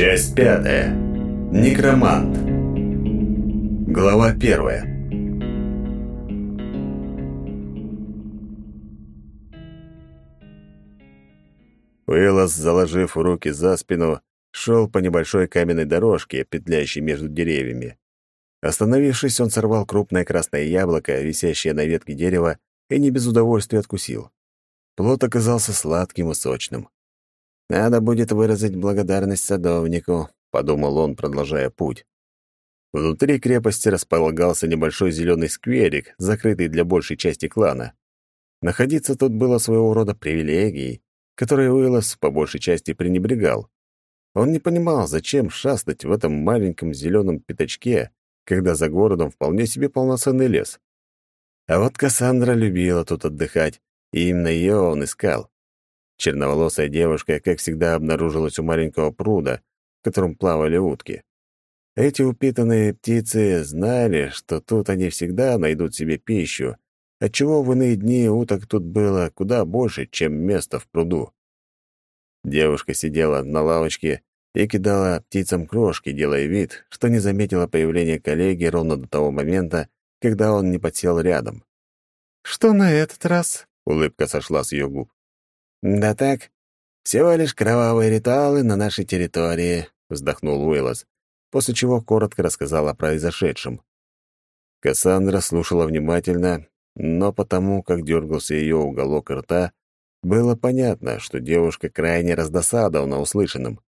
Часть пятая. Некромант. Глава первая. Уиллос, заложив руки за спину, шел по небольшой каменной дорожке, петляющей между деревьями. Остановившись, он сорвал крупное красное яблоко, висящее на ветке дерева, и не без удовольствия откусил. Плод оказался сладким и сочным. Надо будет выразить благодарность садовнику», — подумал он, продолжая путь. Внутри крепости располагался небольшой зеленый скверик, закрытый для большей части клана. Находиться тут было своего рода привилегией, которые Уиллос по большей части пренебрегал. Он не понимал, зачем шастать в этом маленьком зеленом пятачке, когда за городом вполне себе полноценный лес. А вот Кассандра любила тут отдыхать, и именно ее он искал. Черноволосая девушка, как всегда, обнаружилась у маленького пруда, в котором плавали утки. Эти упитанные птицы знали, что тут они всегда найдут себе пищу, отчего в иные дни уток тут было куда больше, чем места в пруду. Девушка сидела на лавочке и кидала птицам крошки, делая вид, что не заметила появления коллеги ровно до того момента, когда он не подсел рядом. «Что на этот раз?» — улыбка сошла с ее губ. «Да так, всего лишь кровавые ритуалы на нашей территории», — вздохнул Уиллос, после чего коротко рассказал о произошедшем. Кассандра слушала внимательно, но потому, как дергался ее уголок рта, было понятно, что девушка крайне раздосадована услышанным.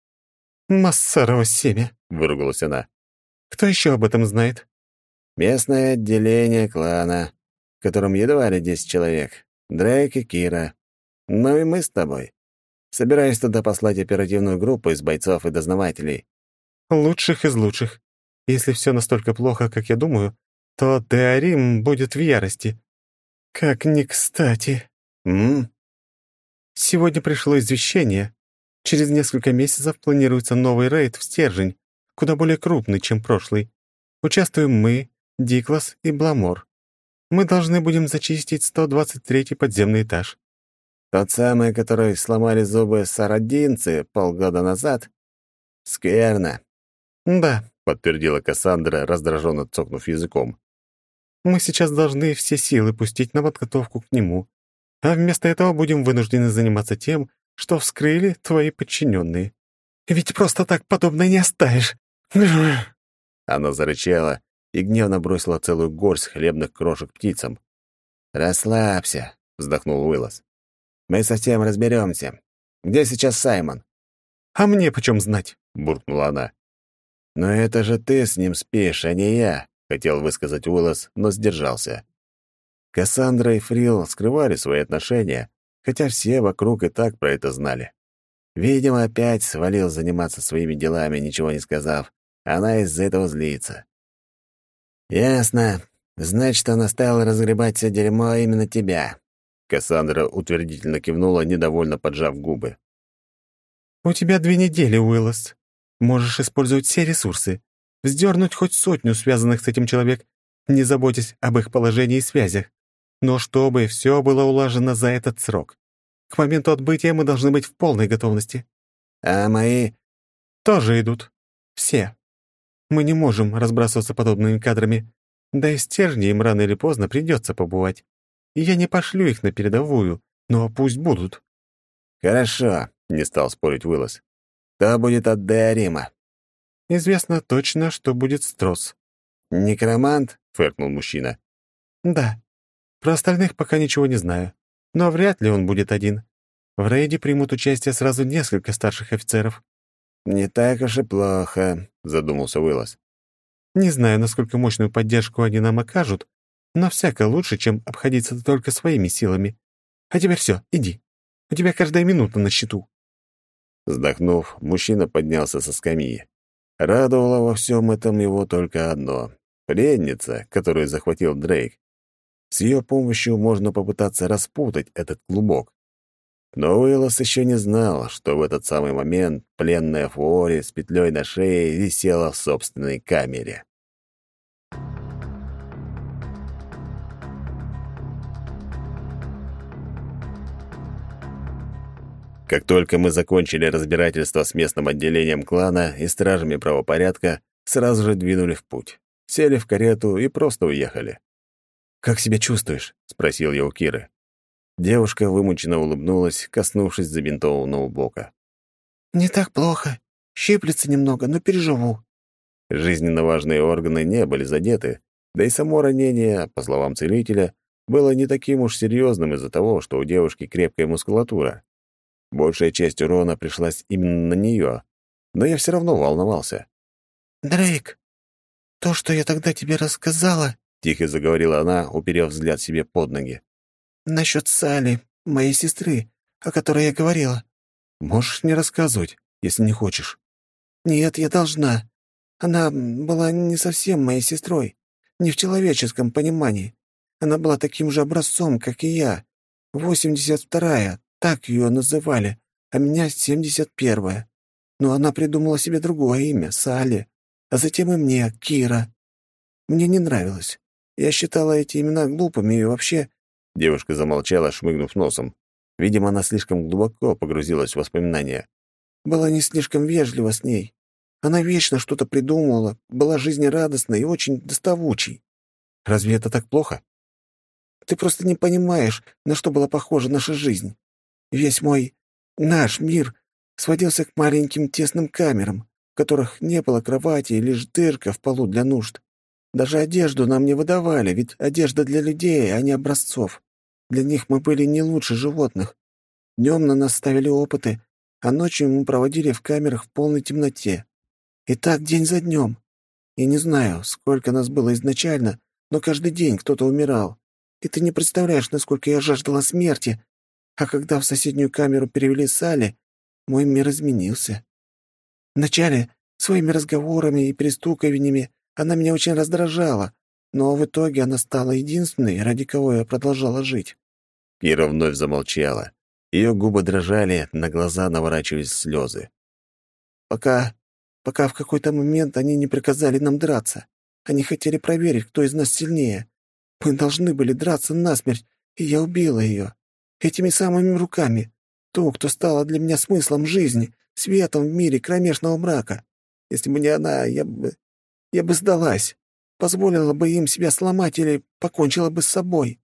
«Массарово семя!» — выругалась она. «Кто еще об этом знает?» «Местное отделение клана, в котором едва ли десять человек. Дрейк и Кира. Ну и мы с тобой. Собираюсь туда послать оперативную группу из бойцов и дознавателей. Лучших из лучших. Если все настолько плохо, как я думаю, то Теорим будет в ярости. Как ни кстати. М? Сегодня пришло извещение. Через несколько месяцев планируется новый рейд в Стержень, куда более крупный, чем прошлый. Участвуем мы, Диклас и Бламор. Мы должны будем зачистить 123-й подземный этаж. Тот самый, о который сломали зубы сародинцы полгода назад? Скверно. Да, подтвердила Кассандра, раздраженно цокнув языком. Мы сейчас должны все силы пустить на подготовку к нему, а вместо этого будем вынуждены заниматься тем, что вскрыли твои подчиненные. Ведь просто так подобное не оставишь. Она зарычала и гневно бросила целую горсть хлебных крошек птицам. «Расслабься», — вздохнул Уиллос. Мы совсем разберемся. Где сейчас Саймон?» «А мне почем знать?» — буркнула она. «Но это же ты с ним спишь, а не я», — хотел высказать Уиллос, но сдержался. Кассандра и Фрил скрывали свои отношения, хотя все вокруг и так про это знали. Видимо, опять свалил заниматься своими делами, ничего не сказав. Она из-за этого злится. «Ясно. Значит, она стала разгребать все дерьмо именно тебя. Кассандра утвердительно кивнула, недовольно поджав губы. «У тебя две недели, Уиллос. Можешь использовать все ресурсы, вздернуть хоть сотню связанных с этим человек, не заботясь об их положении и связях, но чтобы все было улажено за этот срок. К моменту отбытия мы должны быть в полной готовности». «А мои?» «Тоже идут. Все. Мы не можем разбрасываться подобными кадрами, да и стержни им рано или поздно придется побывать». Я не пошлю их на передовую, но пусть будут». «Хорошо», — не стал спорить Уиллос. «Кто будет от Деорима?» «Известно точно, что будет Строс». «Некромант?» — фыркнул мужчина. «Да. Про остальных пока ничего не знаю. Но вряд ли он будет один. В рейде примут участие сразу несколько старших офицеров». «Не так уж и плохо», — задумался Уиллос. «Не знаю, насколько мощную поддержку они нам окажут, но всяко лучше, чем обходиться только своими силами. А теперь все, иди. У тебя каждая минута на счету». Вздохнув, мужчина поднялся со скамьи. Радовало во всем этом его только одно — пленница, которую захватил Дрейк. С ее помощью можно попытаться распутать этот клубок. Но Уиллос еще не знал, что в этот самый момент пленная Фуори с петлей на шее висела в собственной камере. Как только мы закончили разбирательство с местным отделением клана и стражами правопорядка, сразу же двинули в путь. Сели в карету и просто уехали. «Как себя чувствуешь?» — спросил я у Киры. Девушка вымученно улыбнулась, коснувшись забинтованного бока. «Не так плохо. Щиплется немного, но переживу». Жизненно важные органы не были задеты, да и само ранение, по словам целителя, было не таким уж серьезным из-за того, что у девушки крепкая мускулатура. Большая часть урона пришлась именно на нее, но я все равно волновался. «Дрейк, то, что я тогда тебе рассказала...» — тихо заговорила она, уперев взгляд себе под ноги. «Насчет Сали, моей сестры, о которой я говорила». «Можешь не рассказывать, если не хочешь». «Нет, я должна. Она была не совсем моей сестрой, не в человеческом понимании. Она была таким же образцом, как и я. Восемьдесят вторая, так ее называли, а меня 71-я. Но ну, она придумала себе другое имя, Салли, а затем и мне, Кира. Мне не нравилось. Я считала эти имена глупыми и вообще...» Девушка замолчала, шмыгнув носом. Видимо, она слишком глубоко погрузилась в воспоминания. «Была не слишком вежлива с ней. Она вечно что-то придумывала, была жизнерадостной и очень доставучей. Разве это так плохо? Ты просто не понимаешь, на что была похожа наша жизнь. Весь мой, наш мир сводился к маленьким тесным камерам, в которых не было кровати и лишь дырка в полу для нужд. Даже одежду нам не выдавали, ведь одежда для людей, а не образцов. Для них мы были не лучше животных. Днем на нас ставили опыты, а ночью мы проводили в камерах в полной темноте. И так день за днем. И не знаю, сколько нас было изначально, но каждый день кто-то умирал. И ты не представляешь, насколько я жаждала смерти, а когда в соседнюю камеру перевели Салли, мой мир изменился. Вначале своими разговорами и перестукованиями она меня очень раздражала, но в итоге она стала единственной, ради кого я продолжала жить». Кира вновь замолчала. Ее губы дрожали, на глаза наворачивались слезы. «Пока... пока в какой-то момент они не приказали нам драться. Они хотели проверить, кто из нас сильнее. Мы должны были драться насмерть, и я убила ее этими самыми руками. Ту, кто стало для меня смыслом жизни, светом в мире кромешного мрака. Если бы не она, я бы... я бы сдалась. Позволила бы им себя сломать или покончила бы с собой.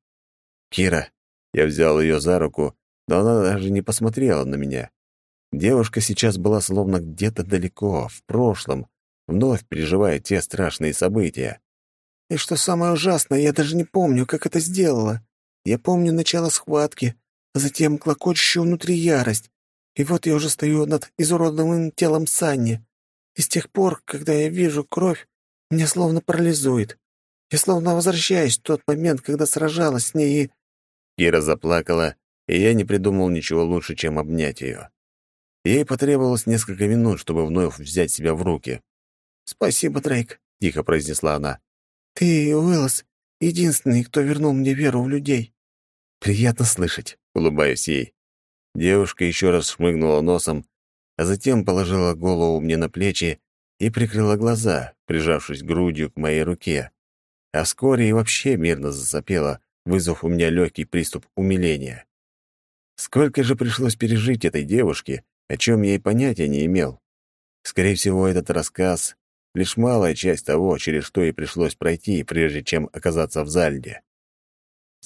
Кира. Я взял ее за руку, но она даже не посмотрела на меня. Девушка сейчас была словно где-то далеко, в прошлом, вновь переживая те страшные события. И что самое ужасное, я даже не помню, как это сделала. Я помню начало схватки, затем клокочущую внутри ярость. И вот я уже стою над изуродованным телом Санни. И с тех пор, когда я вижу кровь, меня словно парализует. Я словно возвращаюсь в тот момент, когда сражалась с ней и... Кира заплакала, и я не придумал ничего лучше, чем обнять ее. Ей потребовалось несколько минут, чтобы вновь взять себя в руки. «Спасибо, Дрейк», — тихо произнесла она. «Ты, Уэллс, единственный, кто вернул мне веру в людей». «Приятно слышать» улыбаюсь ей. Девушка еще раз шмыгнула носом, а затем положила голову мне на плечи и прикрыла глаза, прижавшись грудью к моей руке. А вскоре и вообще мирно засопела, вызвав у меня легкий приступ умиления. Сколько же пришлось пережить этой девушке, о чем я и понятия не имел. Скорее всего, этот рассказ — лишь малая часть того, через что ей пришлось пройти, прежде чем оказаться в Зальде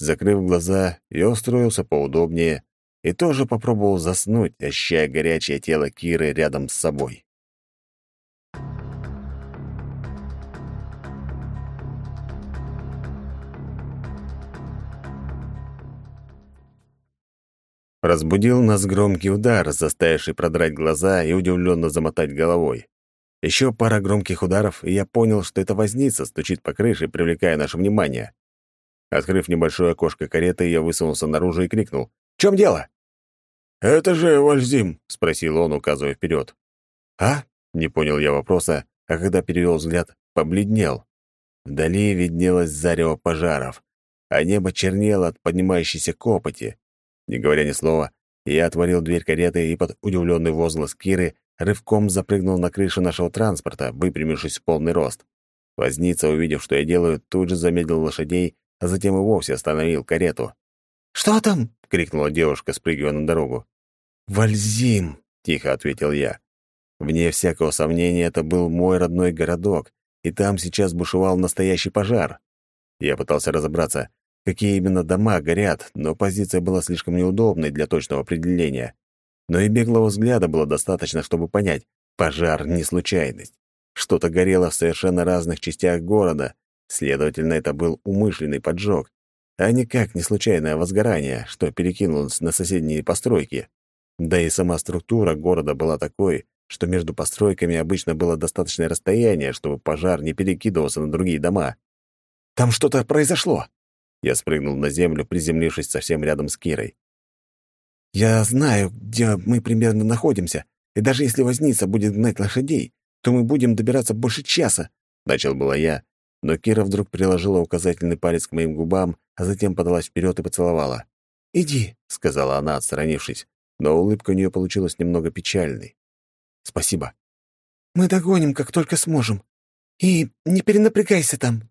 закрыв глаза, я устроился поудобнее и тоже попробовал заснуть, ощущая горячее тело Киры рядом с собой. Разбудил нас громкий удар, заставивший продрать глаза и удивленно замотать головой. Еще пара громких ударов, и я понял, что это возница стучит по крыше, привлекая наше внимание. Открыв небольшое окошко кареты, я высунулся наружу и крикнул. «В чем дело?» «Это же Вальзим», — спросил он, указывая вперед. «А?» — не понял я вопроса, а когда перевел взгляд, побледнел. Вдали виднелось зарево пожаров, а небо чернело от поднимающейся копоти. Не говоря ни слова, я отворил дверь кареты и под удивленный возглас Киры рывком запрыгнул на крышу нашего транспорта, выпрямившись в полный рост. Возница, увидев, что я делаю, тут же замедлил лошадей а затем и вовсе остановил карету. «Что там?» — крикнула девушка, спрыгивая на дорогу. «Вальзим!» — тихо ответил я. Вне всякого сомнения, это был мой родной городок, и там сейчас бушевал настоящий пожар. Я пытался разобраться, какие именно дома горят, но позиция была слишком неудобной для точного определения. Но и беглого взгляда было достаточно, чтобы понять, пожар — не случайность. Что-то горело в совершенно разных частях города, Следовательно, это был умышленный поджог, а никак не случайное возгорание, что перекинулось на соседние постройки. Да и сама структура города была такой, что между постройками обычно было достаточное расстояние, чтобы пожар не перекидывался на другие дома. «Там что-то произошло!» Я спрыгнул на землю, приземлившись совсем рядом с Кирой. «Я знаю, где мы примерно находимся, и даже если возница будет гнать лошадей, то мы будем добираться больше часа», — начал было я, но Кира вдруг приложила указательный палец к моим губам, а затем подалась вперед и поцеловала. «Иди», — сказала она, отстранившись, но улыбка у нее получилась немного печальной. «Спасибо». «Мы догоним, как только сможем. И не перенапрягайся там».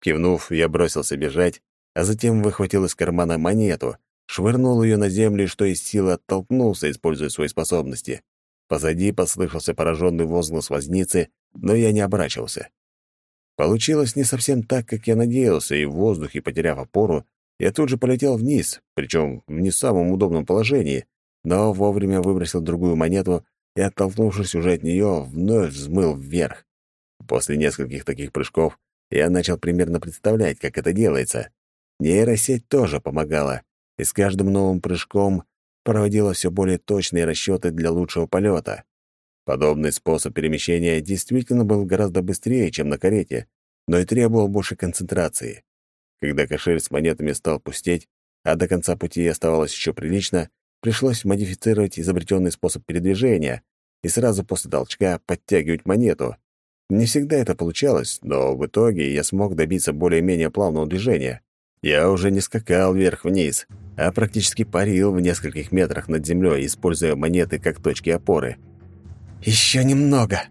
Кивнув, я бросился бежать, а затем выхватил из кармана монету, швырнул ее на землю и, что из силы, оттолкнулся, используя свои способности. Позади послышался пораженный возглас возницы, но я не оборачивался. Получилось не совсем так, как я надеялся, и в воздухе, потеряв опору, я тут же полетел вниз, причем в не самом удобном положении, но вовремя выбросил другую монету и, оттолкнувшись уже от нее, вновь взмыл вверх. После нескольких таких прыжков я начал примерно представлять, как это делается. Нейросеть тоже помогала, и с каждым новым прыжком проводила все более точные расчеты для лучшего полета. Подобный способ перемещения действительно был гораздо быстрее, чем на карете, но и требовал больше концентрации. Когда кошель с монетами стал пустеть, а до конца пути оставалось еще прилично, пришлось модифицировать изобретенный способ передвижения и сразу после толчка подтягивать монету. Не всегда это получалось, но в итоге я смог добиться более-менее плавного движения. Я уже не скакал вверх-вниз, а практически парил в нескольких метрах над землей, используя монеты как точки опоры — еще немного».